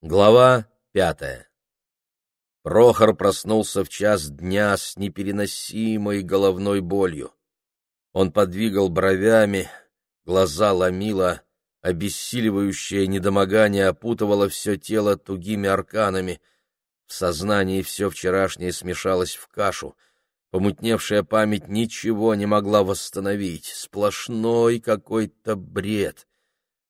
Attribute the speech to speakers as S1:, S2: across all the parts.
S1: Глава пятая Прохор проснулся в час дня с непереносимой головной болью. Он подвигал бровями, глаза ломило, обессиливающее недомогание опутывало все тело тугими арканами. В сознании все вчерашнее смешалось в кашу. Помутневшая память ничего не могла восстановить. Сплошной какой-то бред.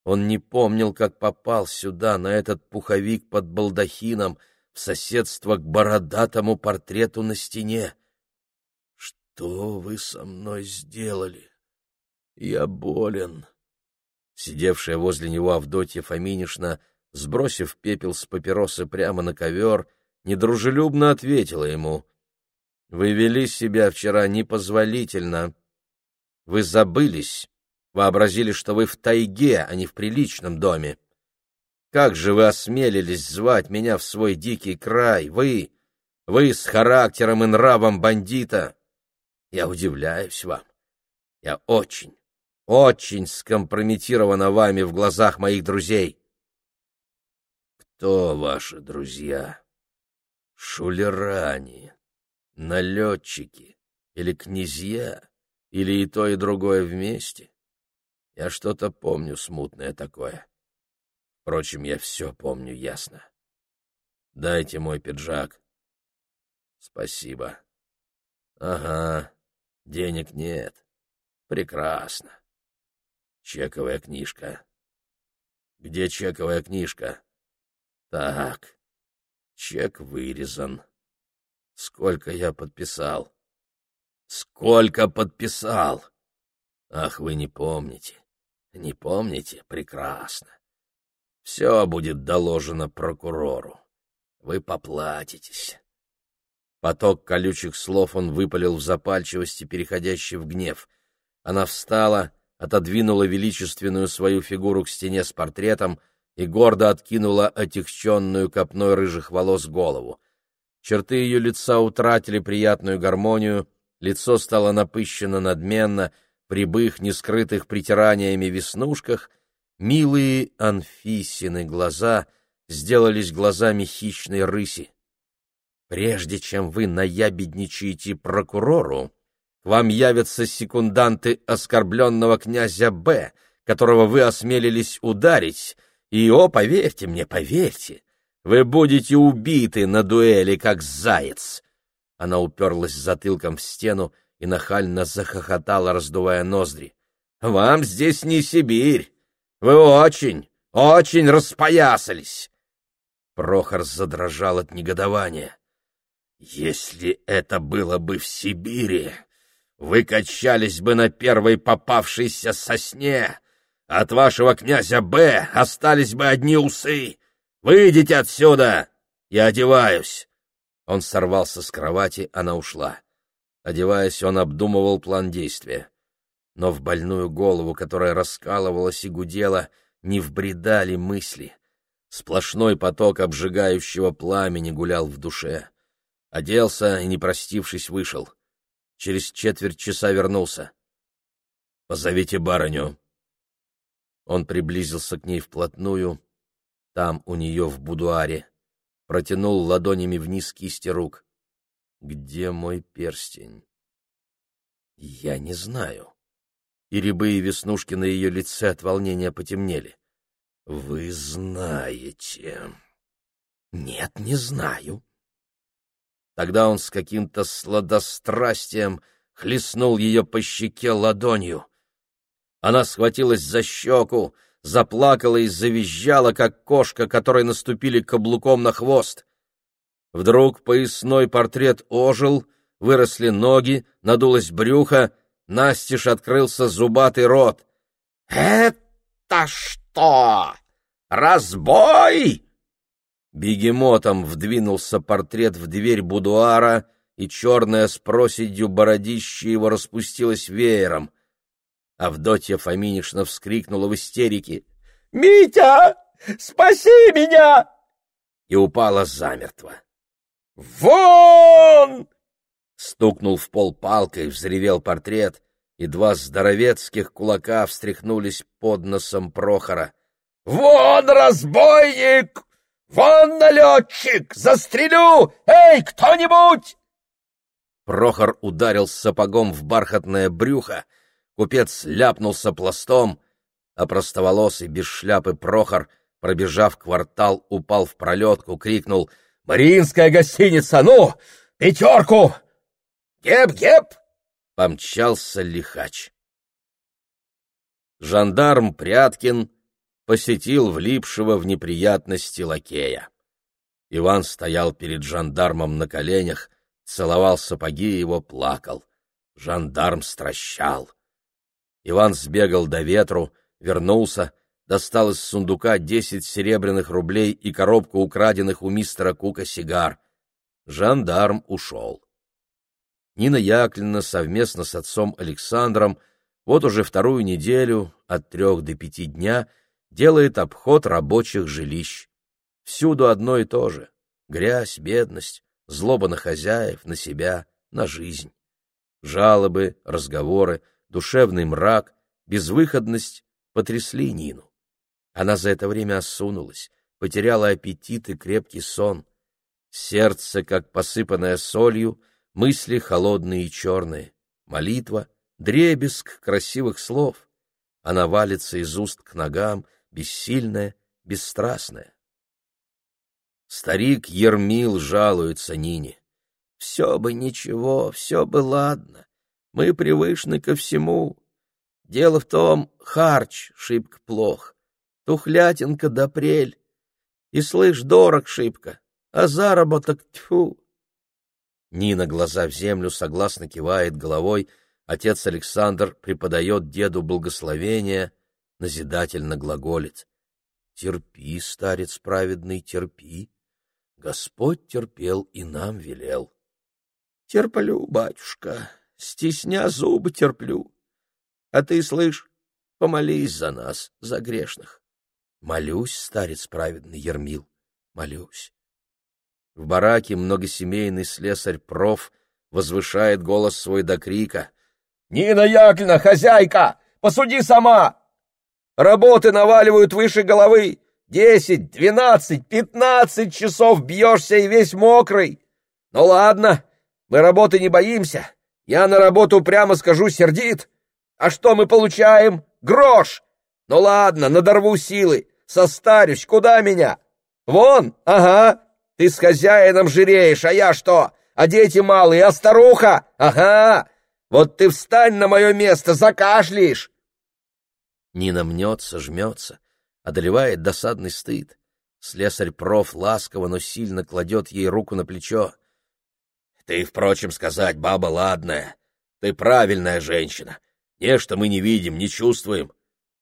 S1: Он не помнил, как попал сюда, на этот пуховик под балдахином, в соседство к бородатому портрету на стене. «Что вы со мной сделали? Я болен». Сидевшая возле него Авдотья Фоминишна, сбросив пепел с папиросы прямо на ковер, недружелюбно ответила ему. «Вы вели себя вчера непозволительно. Вы забылись» вообразили, что вы в тайге, а не в приличном доме. Как же вы осмелились звать меня в свой дикий край, вы, вы с характером и нравом бандита? Я удивляюсь вам. Я очень, очень скомпрометирована вами в глазах моих друзей. Кто ваши друзья? Шулеране, налетчики или князья, или и то, и другое вместе? Я что-то помню смутное такое. Впрочем, я все помню ясно. Дайте мой пиджак. Спасибо. Ага, денег нет. Прекрасно. Чековая книжка. Где чековая книжка? Так, чек вырезан. Сколько я подписал? Сколько подписал? Ах, вы не помните. Не помните? Прекрасно. Все будет доложено прокурору. Вы поплатитесь. Поток колючих слов он выпалил в запальчивости, переходящей в гнев. Она встала, отодвинула величественную свою фигуру к стене с портретом и гордо откинула отягченную копной рыжих волос голову. Черты ее лица утратили приятную гармонию, лицо стало напыщенно надменно — прибых нескрытых притираниями веснушках, милые Анфисины глаза сделались глазами хищной рыси. Прежде чем вы наябедничаете прокурору, к вам явятся секунданты оскорбленного князя Б, которого вы осмелились ударить, и, о, поверьте мне, поверьте, вы будете убиты на дуэли, как заяц. Она уперлась затылком в стену, и нахально захохотала, раздувая ноздри. «Вам здесь не Сибирь! Вы очень, очень распоясались!» Прохор задрожал от негодования. «Если это было бы в Сибири, вы качались бы на первой попавшейся сосне, от вашего князя Б остались бы одни усы. Выйдите отсюда! Я одеваюсь!» Он сорвался с кровати, она ушла. Одеваясь, он обдумывал план действия. Но в больную голову, которая раскалывалась и гудела, не вбредали мысли. Сплошной поток обжигающего пламени гулял в душе. Оделся и, не простившись, вышел. Через четверть часа вернулся. «Позовите барыню». Он приблизился к ней вплотную, там у нее в будуаре, протянул ладонями вниз кисти рук. Где мой перстень? Я не знаю. И рябые веснушки на ее лице от волнения потемнели. Вы знаете. Нет, не знаю. Тогда он с каким-то сладострастием хлестнул ее по щеке ладонью. Она схватилась за щеку, заплакала и завизжала, как кошка, которой наступили каблуком на хвост. Вдруг поясной портрет ожил, выросли ноги, надулось брюхо, настежь открылся зубатый рот. «Это что? Разбой?» Бегемотом вдвинулся портрет в дверь будуара, и черная с проседью бородище его распустилась веером. Авдотья Фоминишна вскрикнула в истерике. «Митя, спаси меня!» и упала замертво. «Вон!» Стукнул в пол палкой, взревел портрет, и два здоровецких кулака встряхнулись под носом Прохора. «Вон, разбойник!
S2: Вон налетчик! Застрелю! Эй, кто-нибудь!»
S1: Прохор ударил сапогом в бархатное брюхо, купец ляпнулся пластом, а простоволосый без шляпы Прохор, пробежав квартал, упал в пролетку, крикнул «Мариинская гостиница! Ну, пятерку!»
S2: «Геп-геп!»
S1: — помчался лихач. Жандарм Пряткин посетил влипшего в неприятности лакея. Иван стоял перед жандармом на коленях, целовал сапоги его, плакал. Жандарм стращал. Иван сбегал до ветру, вернулся, достал из сундука десять серебряных рублей и коробку украденных у мистера Кука сигар. Жандарм ушел. Нина Яковлевна совместно с отцом Александром вот уже вторую неделю, от трех до пяти дня, делает обход рабочих жилищ. Всюду одно и то же — грязь, бедность, злоба на хозяев, на себя, на жизнь. Жалобы, разговоры, душевный мрак, безвыходность потрясли Нину. Она за это время осунулась, потеряла аппетит и крепкий сон. Сердце, как посыпанное солью, мысли холодные и черные, молитва, дребезг красивых слов. Она валится из уст к ногам, бессильная, бесстрастная. Старик Ермил жалуется Нине. «Все бы ничего, все бы ладно. Мы привычны ко всему. Дело в том, харч шибко плох, тухлятинка да прель. И, слышь, дорог шибко, а заработок тьфу. Нина глаза в землю согласно кивает головой, отец Александр преподает деду благословение, назидательно глаголит. Терпи, старец праведный, терпи. Господь терпел и нам велел. Терплю, батюшка, стесня зубы терплю. А ты, слышь, помолись за нас, за грешных. Молюсь, старец праведный Ермил, молюсь. В бараке многосемейный слесарь проф возвышает голос свой до крика. — Нина Яковлевна, хозяйка, посуди сама! Работы наваливают выше головы. Десять, двенадцать, пятнадцать часов бьешься и весь мокрый. Ну ладно, мы работы не боимся. Я на работу прямо скажу сердит. А что мы получаем? Грош! Ну ладно, надорву силы. Состарюсь, куда меня? Вон, ага, ты с хозяином жиреешь, а я что? А дети малые, а старуха? Ага! Вот ты встань на мое место, закашляешь!» Нина мнется, жмется, одолевает досадный стыд. Слесарь проф ласково, но сильно кладет ей руку на плечо. «Ты, впрочем, сказать, баба ладная. Ты правильная женщина. Нечто мы не видим, не чувствуем.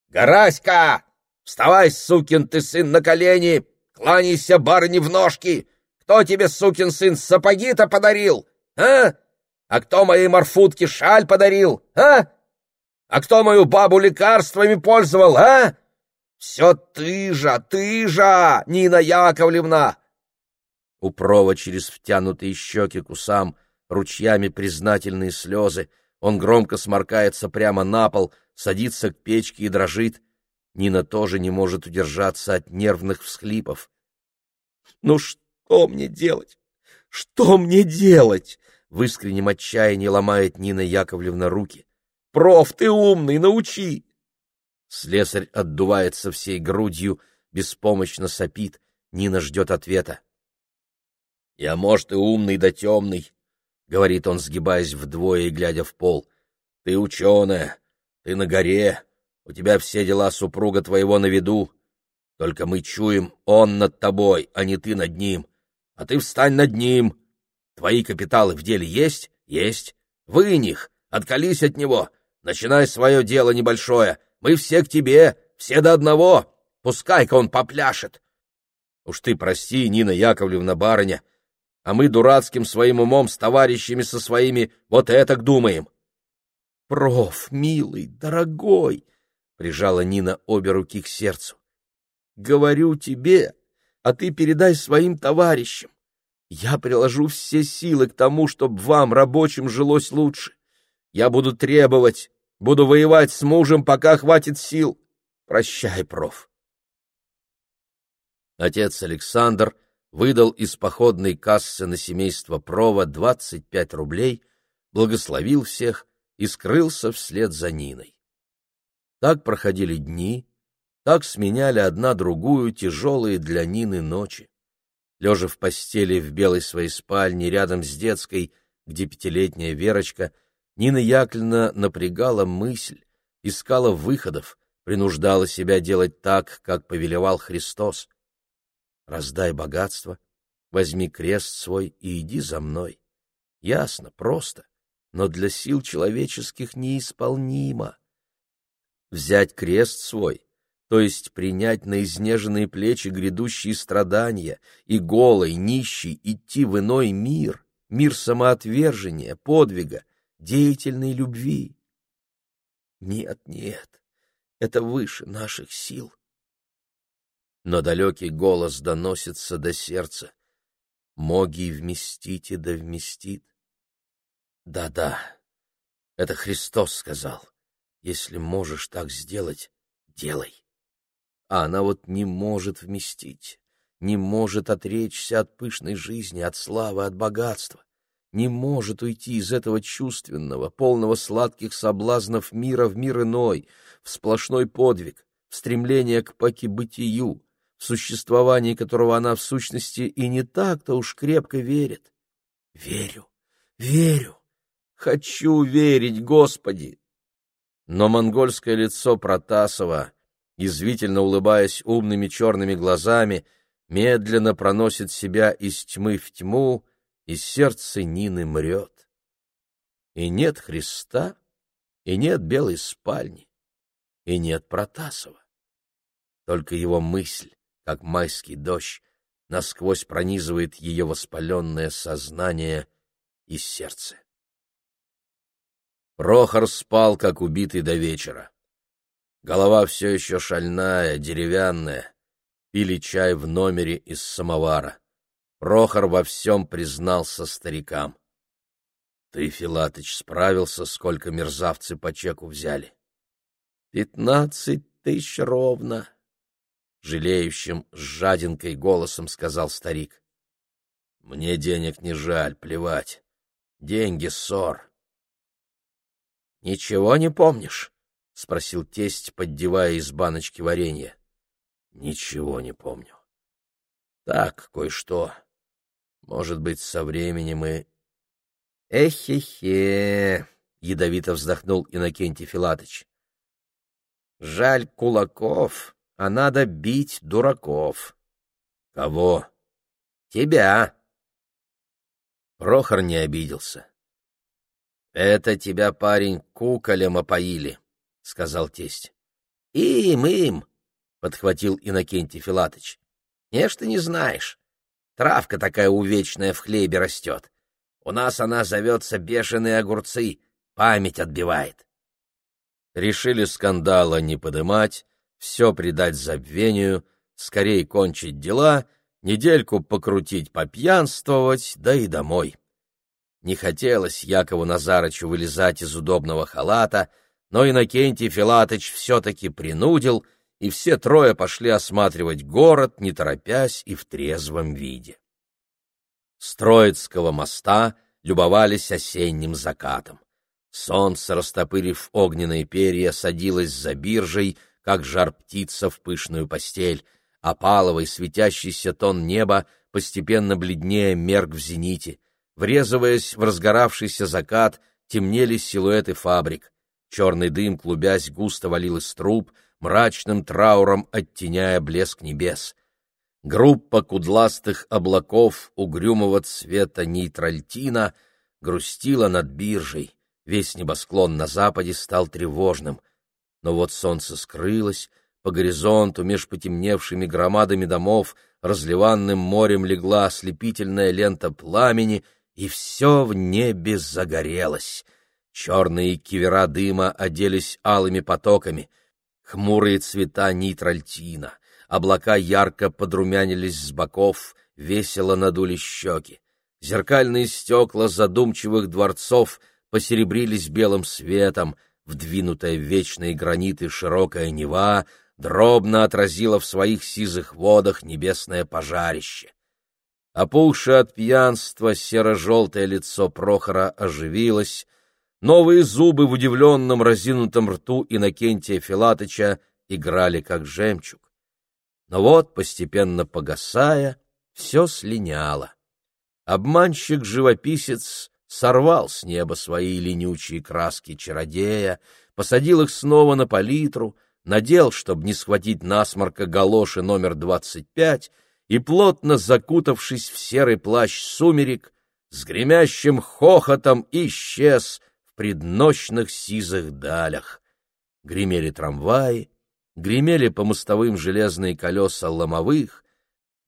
S1: Гараська! Вставай, сукин ты сын, на колени! Кланяйся барыне в ножки! Кто тебе, сукин сын, сапоги-то подарил, а? А кто моей морфутке шаль подарил, а? А кто мою бабу лекарствами пользовал, а? Все ты же, ты же, Нина Яковлевна!» У Прова через втянутые щеки к усам ручьями признательные слезы. Он громко сморкается прямо на пол, садится к печке и дрожит. Нина тоже не может удержаться от нервных всхлипов. «Ну что мне делать? Что мне делать?» В искреннем отчаянии ломает Нина Яковлевна руки. «Проф, ты умный, научи!» Слесарь отдувается всей грудью, беспомощно сопит. Нина ждет ответа. «Я, может, и умный да темный», — говорит он, сгибаясь вдвое и глядя в пол. «Ты ученая, ты на горе, у тебя все дела супруга твоего на виду. Только мы чуем, он над тобой, а не ты над ним. А ты встань над ним. Твои капиталы в деле есть? Есть. Вынь их, откались от него, начинай свое дело небольшое. Мы все к тебе, все до одного. Пускай-ка он попляшет. Уж ты прости, Нина Яковлевна, барыня, а мы дурацким своим умом с товарищами со своими вот это думаем. — Проф, милый, дорогой! — прижала Нина обе руки к сердцу. — Говорю тебе, а ты передай своим товарищам. Я приложу все силы к тому, чтобы вам, рабочим, жилось лучше. Я буду требовать, буду воевать с мужем, пока хватит сил. Прощай, проф. Отец Александр выдал из походной кассы на семейство Прова 25 рублей, благословил всех и скрылся вслед за Ниной. Так проходили дни, так сменяли одна другую тяжелые для Нины ночи. Лежа в постели в белой своей спальне рядом с детской, где пятилетняя Верочка, Нина Яковлевна напрягала мысль, искала выходов, принуждала себя делать так, как повелевал Христос. «Раздай богатство, возьми крест свой и иди за мной». Ясно, просто, но для сил человеческих неисполнимо. Взять крест свой то есть принять на изнеженные плечи грядущие страдания и голой, нищий идти в иной мир, мир самоотвержения, подвига, деятельной любви. Нет, нет, это выше наших сил. Но далекий голос доносится до сердца. Моги вместите да вместит. Да-да, это Христос сказал. Если можешь так сделать, делай а она вот не может вместить, не может отречься от пышной жизни, от славы, от богатства, не может уйти из этого чувственного, полного сладких соблазнов мира в мир иной, в сплошной подвиг, в стремление к покибытию, в существовании которого она в сущности и не так-то уж крепко верит. Верю, верю, хочу верить, Господи! Но монгольское лицо Протасова извительно улыбаясь умными черными глазами, медленно проносит себя из тьмы в тьму, и сердце Нины мрет. И нет Христа, и нет белой спальни, и нет Протасова. Только его мысль, как майский дождь, насквозь пронизывает ее воспаленное сознание и сердце. Прохор спал, как убитый до вечера. Голова все еще шальная, деревянная. Пили чай в номере из самовара. Прохор во всем признался старикам. — Ты, Филатыч, справился, сколько мерзавцы по чеку взяли? — Пятнадцать тысяч ровно, — жалеющим, с жадинкой голосом сказал старик. — Мне денег не жаль, плевать. Деньги ссор. — Ничего не помнишь? — спросил тесть, поддевая из баночки варенье. — Ничего не помню. — Так, кое-что. Может быть, со временем и... — Эхе-хе! — ядовито вздохнул Иннокентий Филатыч. — Жаль кулаков, а надо бить дураков. — Кого? — Тебя. Прохор не обиделся. — Это тебя, парень, куколем опоили. — сказал тесть. — Им, им, — подхватил Иннокентий Филатыч. — Не ж ты не знаешь. Травка такая увечная в хлебе растет. У нас она зовется бешеные огурцы, память отбивает. Решили скандала не подымать, все придать забвению, скорее кончить дела, недельку покрутить, попьянствовать, да и домой. Не хотелось Якову Назарычу вылезать из удобного халата — но Иннокентий Филатыч все-таки принудил, и все трое пошли осматривать город, не торопясь и в трезвом виде. С Троицкого моста любовались осенним закатом. Солнце, растопырив огненные перья, садилось за биржей, как жар птица в пышную постель, а паловый светящийся тон неба постепенно бледнее мерк в зените. Врезываясь в разгоравшийся закат, темнели силуэты фабрик. Черный дым, клубясь, густо валил из труб, мрачным трауром оттеняя блеск небес. Группа кудластых облаков угрюмого цвета нейтральтина грустила над биржей. Весь небосклон на западе стал тревожным. Но вот солнце скрылось, по горизонту меж потемневшими громадами домов разливанным морем легла ослепительная лента пламени, и все в небе загорелось — Черные кивера дыма оделись алыми потоками, хмурые цвета нейтральтина, облака ярко подрумянились с боков, весело надули щеки. Зеркальные стекла задумчивых дворцов посеребрились белым светом, вдвинутая в вечные граниты широкая Нева дробно отразило в своих сизых водах небесное пожарище. Опухшее от пьянства серо-желтое лицо Прохора оживилось, новые зубы в удивленном разинутом рту Иннокентия Филатыча играли как жемчуг. Но вот, постепенно погасая, все слиняло. Обманщик-живописец сорвал с неба свои ленючие краски чародея, посадил их снова на палитру, надел, чтобы не схватить насморка галоши номер двадцать пять, и, плотно закутавшись в серый плащ сумерек, с гремящим хохотом исчез в предночных сизых далях. Гремели трамваи, гремели по мостовым железные колеса ломовых.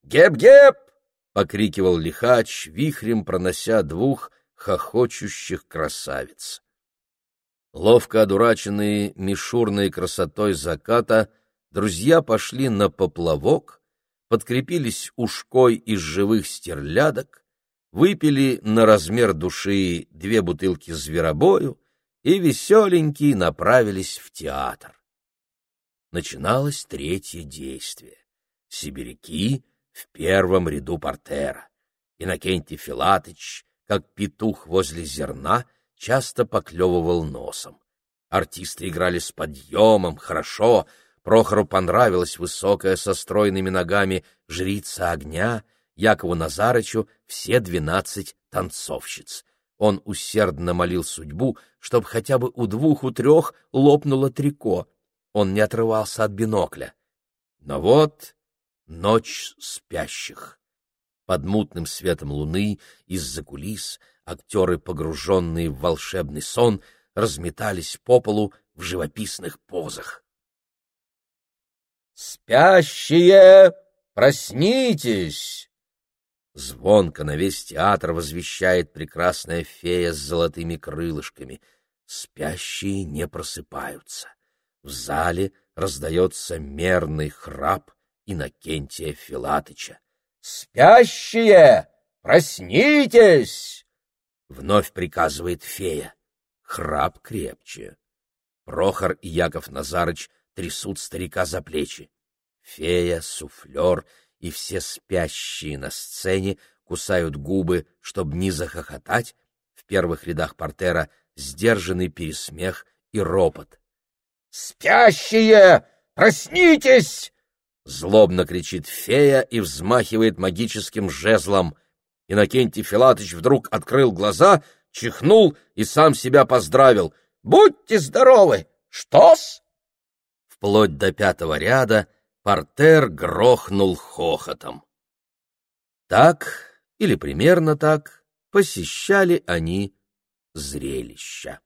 S2: «Геп-геп!»
S1: — покрикивал лихач, вихрем пронося двух хохочущих красавиц. Ловко одураченные мишурной красотой заката, друзья пошли на поплавок, подкрепились ушкой из живых стерлядок, выпили на размер души две бутылки зверобою и веселенькие направились в театр. Начиналось третье действие. Сибиряки в первом ряду портера. Иннокентий Филатыч, как петух возле зерна, часто поклевывал носом. Артисты играли с подъемом, хорошо. Прохору понравилась высокая со стройными ногами жрица огня, Якову Назарычу все двенадцать танцовщиц. Он усердно молил судьбу, чтобы хотя бы у двух, у трех лопнуло трико. Он не отрывался от бинокля. Но вот ночь спящих. Под мутным светом луны из-за кулис актеры, погруженные в волшебный сон, разметались по полу в живописных позах.
S2: «Спящие, проснитесь!»
S1: Звонко на весь театр возвещает прекрасная фея с золотыми крылышками. Спящие не просыпаются. В зале раздается мерный храп Иннокентия Филатыча.
S2: «Спящие, проснитесь!»
S1: Вновь приказывает фея. Храп крепче. Прохор и Яков Назарыч трясут старика за плечи. Фея, суфлер и все спящие на сцене кусают губы, чтобы не захохотать. В первых рядах портера сдержанный пересмех и ропот.
S2: «Спящие! Проснитесь!»
S1: Злобно кричит фея и взмахивает магическим жезлом. Иннокентий Филатыч вдруг открыл глаза, чихнул и сам себя поздравил.
S2: «Будьте здоровы! Что-с?»
S1: Вплоть до пятого ряда портер грохнул хохотом. Так, или примерно так, посещали они зрелища.